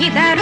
передорога.